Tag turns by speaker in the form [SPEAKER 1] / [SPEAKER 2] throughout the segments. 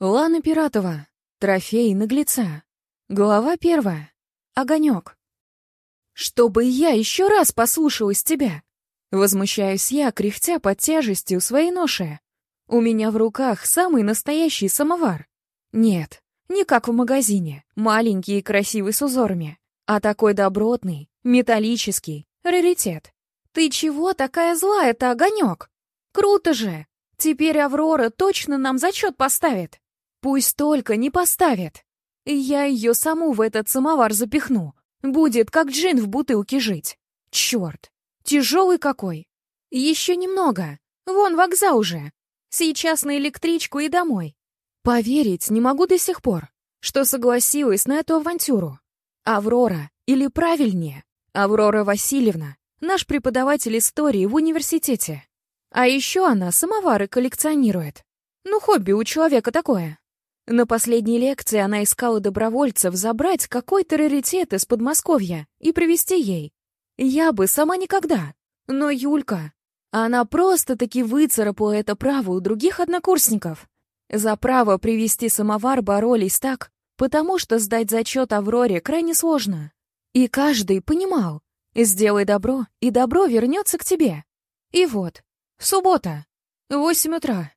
[SPEAKER 1] Лана Пиратова. Трофей наглеца. Глава первая. Огонек. «Чтобы я еще раз послушалась тебя!» Возмущаюсь я, кряхтя под тяжестью своей ноши. У меня в руках самый настоящий самовар. Нет, не как в магазине, маленький и красивый с узорами, а такой добротный, металлический, раритет. Ты чего такая злая-то, огонек? Круто же! Теперь Аврора точно нам зачет поставит. Пусть только не поставит. Я ее саму в этот самовар запихну. Будет как джин в бутылке жить. Черт, тяжелый какой. Еще немного. Вон вокзал уже. Сейчас на электричку и домой. Поверить не могу до сих пор, что согласилась на эту авантюру. Аврора, или правильнее, Аврора Васильевна, наш преподаватель истории в университете. А еще она самовары коллекционирует. Ну, хобби у человека такое. На последней лекции она искала добровольцев забрать какой-то раритет из Подмосковья и привезти ей. Я бы сама никогда. Но Юлька, она просто-таки выцарапала это право у других однокурсников. За право привести самовар боролись так, потому что сдать зачет Авроре крайне сложно. И каждый понимал, сделай добро, и добро вернется к тебе. И вот, суббота, восемь утра.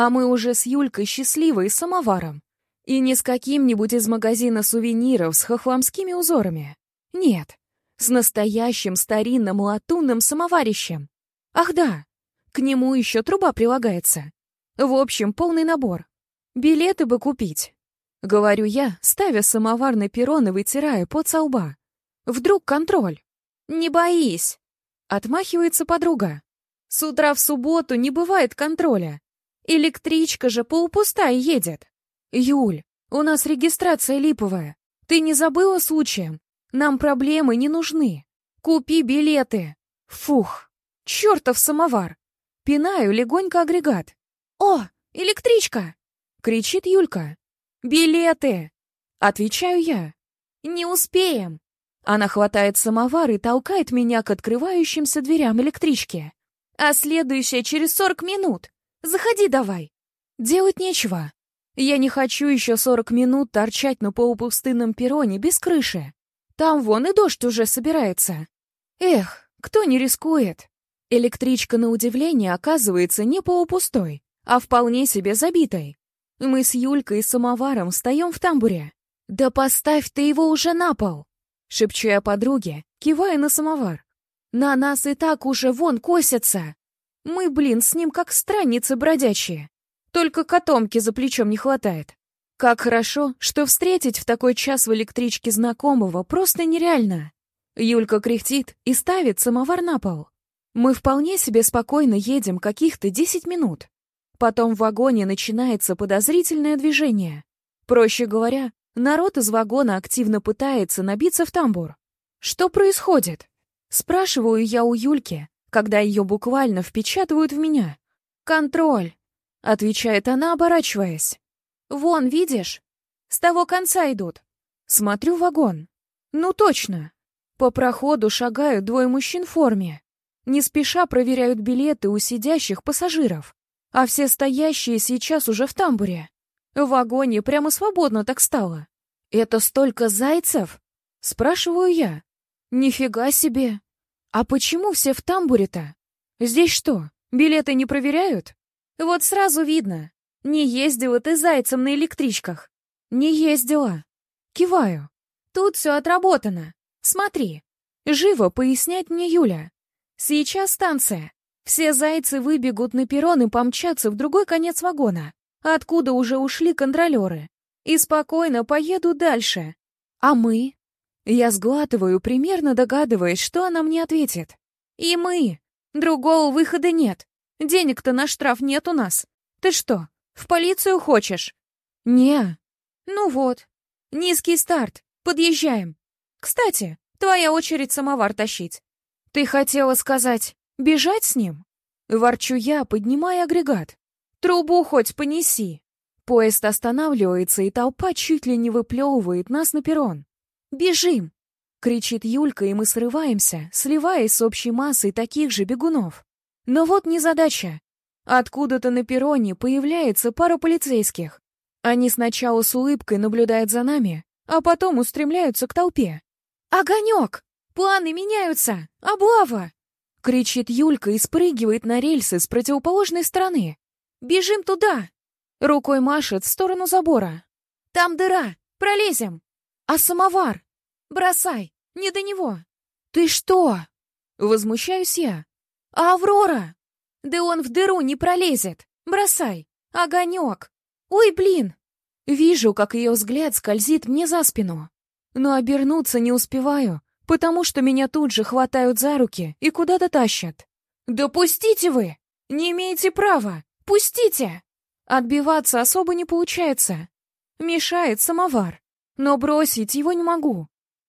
[SPEAKER 1] А мы уже с Юлькой счастливы с самоваром. И не с каким-нибудь из магазина сувениров с хохламскими узорами. Нет, с настоящим старинным латунным самоварищем. Ах да, к нему еще труба прилагается. В общем, полный набор. Билеты бы купить. Говорю я, ставя самовар на перрон и вытирая пот со лба. Вдруг контроль. Не боись. Отмахивается подруга. С утра в субботу не бывает контроля. Электричка же полупустая едет. Юль, у нас регистрация липовая. Ты не забыла случаем? Нам проблемы не нужны. Купи билеты. Фух, чертов самовар. Пинаю легонько агрегат. О, электричка! Кричит Юлька. Билеты! Отвечаю я. Не успеем. Она хватает самовар и толкает меня к открывающимся дверям электрички. А следующая через сорок минут. Заходи давай. Делать нечего. Я не хочу еще сорок минут торчать на полупустынном перроне без крыши. Там вон и дождь уже собирается. Эх, кто не рискует? Электричка, на удивление, оказывается не полупустой, а вполне себе забитой. Мы с Юлькой и самоваром встаем в тамбуре. «Да поставь ты его уже на пол!» Шепчу я подруге, кивая на самовар. «На нас и так уже вон косятся!» Мы, блин, с ним как странницы бродячие. Только котомки за плечом не хватает. Как хорошо, что встретить в такой час в электричке знакомого просто нереально. Юлька кряхтит и ставит самовар на пол. Мы вполне себе спокойно едем каких-то 10 минут. Потом в вагоне начинается подозрительное движение. Проще говоря, народ из вагона активно пытается набиться в тамбур. Что происходит? Спрашиваю я у Юльки, когда ее буквально впечатывают в меня. «Контроль», — отвечает она, оборачиваясь. «Вон, видишь? С того конца идут». Смотрю вагон. «Ну точно». По проходу шагают двое мужчин в форме. Не спеша проверяют билеты у сидящих пассажиров. А все стоящие сейчас уже в тамбуре. В вагоне прямо свободно так стало. «Это столько зайцев?» Спрашиваю я. «Нифига себе! А почему все в тамбуре-то? Здесь что, билеты не проверяют? Вот сразу видно. Не ездила ты зайцем на электричках. Не ездила. Киваю. Тут все отработано. Смотри. Живо пояснять мне Юля. Сейчас станция. Все зайцы выбегут на перрон и помчатся в другой конец вагона, откуда уже ушли контролеры. И спокойно поеду дальше. А мы? Я сглатываю, примерно догадываясь, что она мне ответит. «И мы. Другого выхода нет. Денег-то на штраф нет у нас. Ты что, в полицию хочешь?» «Не». «Ну вот. Низкий старт. Подъезжаем. Кстати, твоя очередь самовар тащить. Ты хотела сказать, бежать с ним?» Ворчу я, поднимая агрегат. «Трубу хоть понеси». Поезд останавливается, и толпа чуть ли не выплевывает нас на перрон. «Бежим!» — кричит Юлька, и мы срываемся, сливаясь с общей массой таких же бегунов. Но вот незадача. Откуда-то на перроне появляется пара полицейских. Они сначала с улыбкой наблюдают за нами, а потом устремляются к толпе. «Огонек! Планы меняются! Облава!» — кричит Юлька и спрыгивает на рельсы с противоположной стороны. «Бежим туда!» Рукой машет в сторону забора. «Там дыра! Пролезем!» «А самовар? Бросай! Не до него!» «Ты что?» Возмущаюсь я. «А Аврора?» «Да он в дыру не пролезет! Бросай! Огонек! Ой, блин!» Вижу, как ее взгляд скользит мне за спину. Но обернуться не успеваю, потому что меня тут же хватают за руки и куда-то тащат. «Да пустите вы! Не имеете права! Пустите!» Отбиваться особо не получается. Мешает самовар, но бросить его не могу.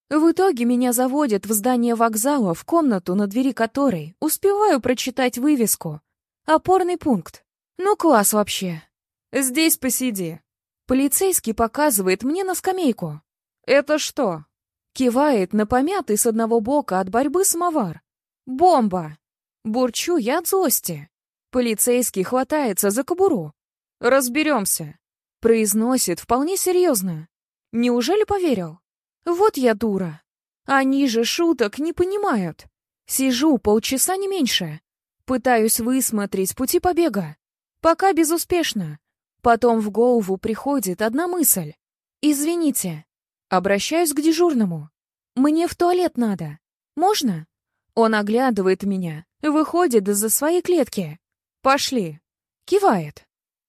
[SPEAKER 1] В итоге меня заводят в здание вокзала, в комнату, на двери которой успеваю прочитать вывеску. Опорный пункт. Ну, класс вообще. Здесь посиди. Полицейский показывает мне на скамейку. «Это что?» Кивает на помятый с одного бока от борьбы самовар. «Бомба!» Бурчу я от злости. Полицейский хватается за кобуру. «Разберемся», — произносит вполне серьезно. Неужели поверил? Вот я дура. Они же шуток не понимают. Сижу полчаса не меньше. Пытаюсь высмотреть пути побега. Пока безуспешно. Потом в голову приходит одна мысль. «Извините». Обращаюсь к дежурному. «Мне в туалет надо. Можно?» Он оглядывает меня, выходит из-за своей клетки. «Пошли». Кивает.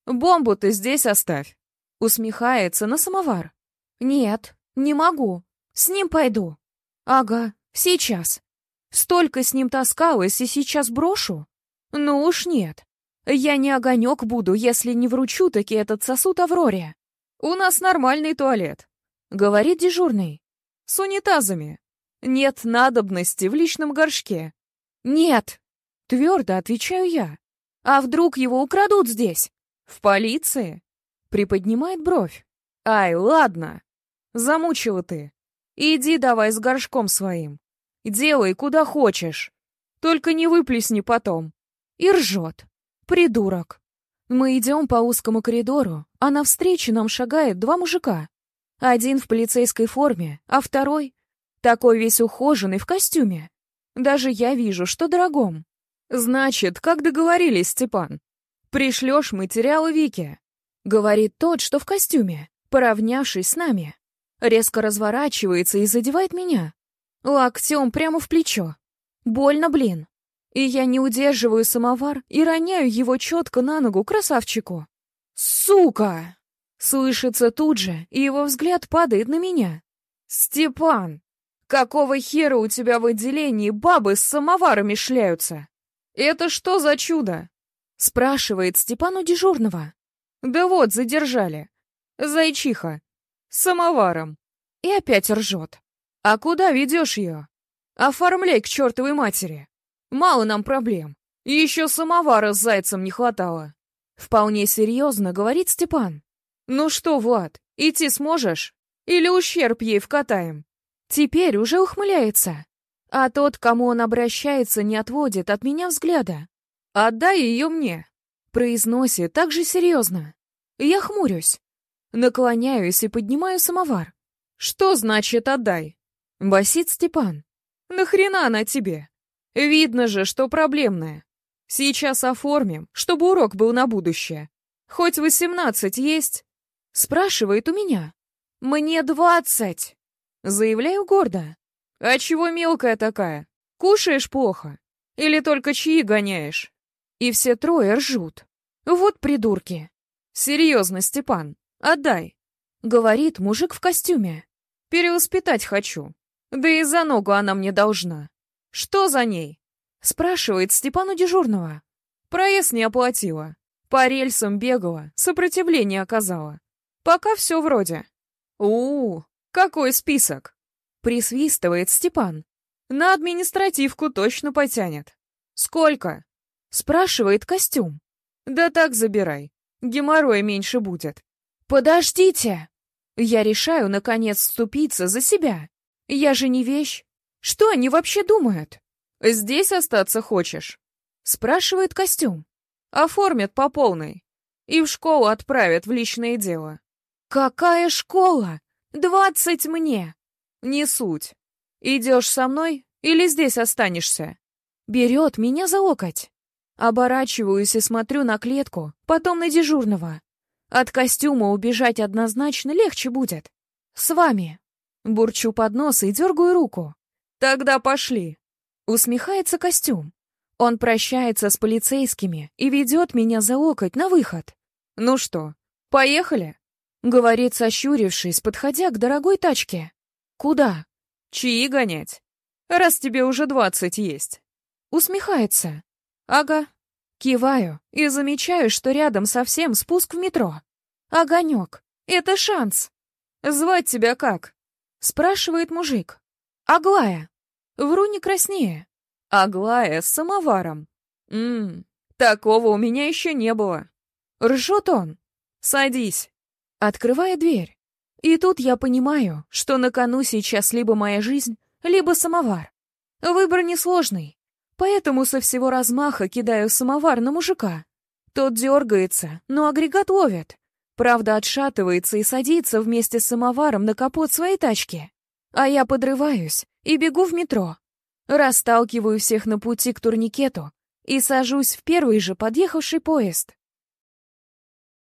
[SPEAKER 1] «Бомбу ты здесь оставь». Усмехается на самовар. «Нет, не могу. С ним пойду». «Ага, сейчас. Столько с ним таскалась и сейчас брошу? Ну уж нет. Я не огонек буду, если не вручу таки этот сосуд Авроре. У нас нормальный туалет, — говорит дежурный. С унитазами. Нет надобности в личном горшке. Нет, — твердо отвечаю я. А вдруг его украдут здесь? В полиции? Приподнимает бровь. Ай, ладно. Замучила ты. Иди давай с горшком своим. Делай куда хочешь. Только не выплесни потом. И ржет. Придурок. Мы идем по узкому коридору, а навстречу нам шагает два мужика. Один в полицейской форме, а второй такой весь ухоженный в костюме. Даже я вижу, что дорогом. Значит, как договорились, Степан? Пришлешь материалы Вике. Говорит тот, что в костюме, поравнявшись с нами. Резко разворачивается и задевает меня. Локтем прямо в плечо. Больно, блин. И я не удерживаю самовар и роняю его четко на ногу красавчику. «Сука!» Слышится тут же, и его взгляд падает на меня. «Степан, какого хера у тебя в отделении бабы с самоварами шляются? Это что за чудо?» Спрашивает Степан у дежурного. «Да вот, задержали. Зайчиха. Самоваром». И опять ржет. «А куда ведешь ее? Оформляй к чертовой матери». Мало нам проблем. Еще самовара с зайцем не хватало. Вполне серьезно говорит Степан. Ну что, Влад, идти сможешь? Или ущерб ей вкатаем? Теперь уже ухмыляется. А тот, кому он обращается, не отводит от меня взгляда. «Отдай ее мне», — произносит так же серьезно. Я хмурюсь. Наклоняюсь и поднимаю самовар. «Что значит «отдай»?» — басит Степан. «Нахрена она тебе?» Видно же, что проблемная. Сейчас оформим, чтобы урок был на будущее. Хоть восемнадцать есть? Спрашивает у меня. Мне двадцать. Заявляю гордо. А чего мелкая такая? Кушаешь плохо? Или только чьи гоняешь? И все трое ржут. Вот придурки. Серьезно, Степан, отдай. Говорит мужик в костюме. Перевоспитать хочу. Да и за ногу она мне должна. «Что за ней?» — спрашивает Степану дежурного. «Проезд не оплатила. По рельсам бегала, сопротивление оказала. Пока все вроде». у, -у какой список?» — присвистывает Степан. «На административку точно потянет». «Сколько?» — спрашивает костюм. «Да так забирай. Геморроя меньше будет». «Подождите!» Я решаю, наконец, вступиться за себя. Я же не вещь. Что они вообще думают? Здесь остаться хочешь? Спрашивает костюм. Оформят по полной. И в школу отправят в личное дело. Какая школа? Двадцать мне! Не суть. Идешь со мной или здесь останешься? Берет меня за локоть. Оборачиваюсь и смотрю на клетку, потом на дежурного. От костюма убежать однозначно легче будет. С вами. Бурчу под нос и дергаю руку. Тогда пошли. Усмехается костюм. Он прощается с полицейскими и ведет меня за локоть на выход. «Ну что, поехали?» — говорит, сощурившись, подходя к дорогой тачке. «Куда?» «Чьи гонять? Раз тебе уже двадцать есть». Усмехается. «Ага». Киваю и замечаю, что рядом совсем спуск в метро. «Огонек, это шанс!» «Звать тебя как?» — спрашивает мужик. «Аглая». Вру не краснее. Аглая с самоваром. Ммм, такого у меня еще не было. Ржет он. Садись. Открывая дверь. И тут я понимаю, что на кону сейчас либо моя жизнь, либо самовар. Выбор несложный. Поэтому со всего размаха кидаю самовар на мужика. Тот дергается, но агрегат ловит. Правда, отшатывается и садится вместе с самоваром на капот своей тачки. А я подрываюсь и бегу в метро. Расталкиваю всех на пути к турникету и сажусь в первый же подъехавший поезд.